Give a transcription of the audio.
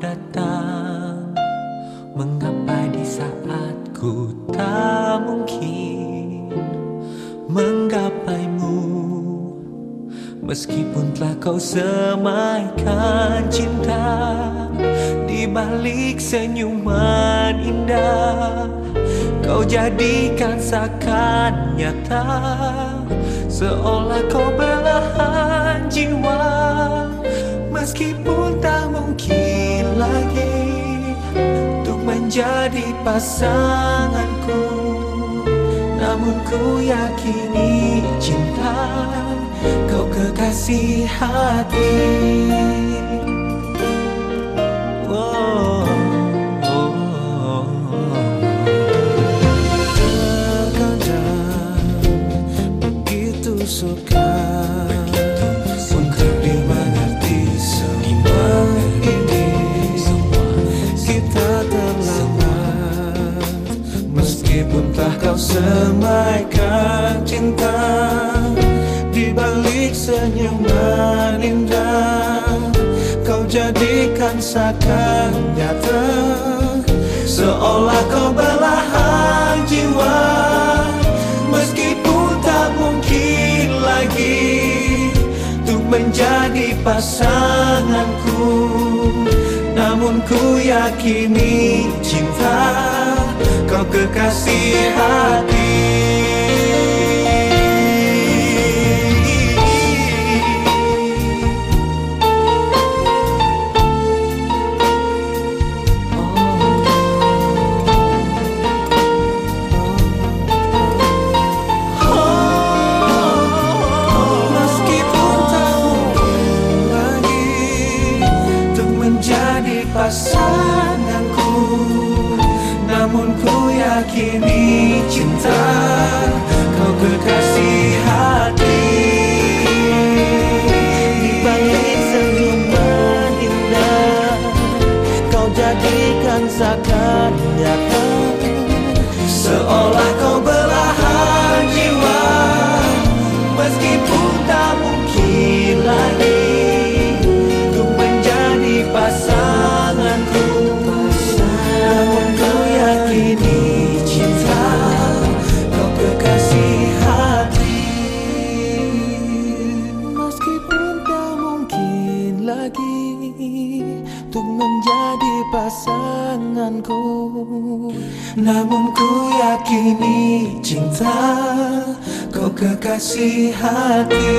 datang? Mengapa di saat ku tak mungkin Menggapaimu? Meskipun telah kau semaikan cinta Di balik senyuman indah Kau jadikan seakan nyata. Seolah kau belahan menjadi pasanganku. Namun ku yakini cinta Kau kekasih hati Meskipun telah kau semaikan cinta Di balik senyuman indah Kau jadikan seakan nyata Seolah kau belahan jiwa Meskipun tak mungkin lagi Untuk menjadi pasanganku. Namun ku yakini cinta Kau kekasih hati. Pasanganku yakini cinta Kau kekasih hati. Di balik senyuman indah Kau jadikan seakan nyata menjadi pasanganku. Namun ku yakini cinta Kau kekasih hati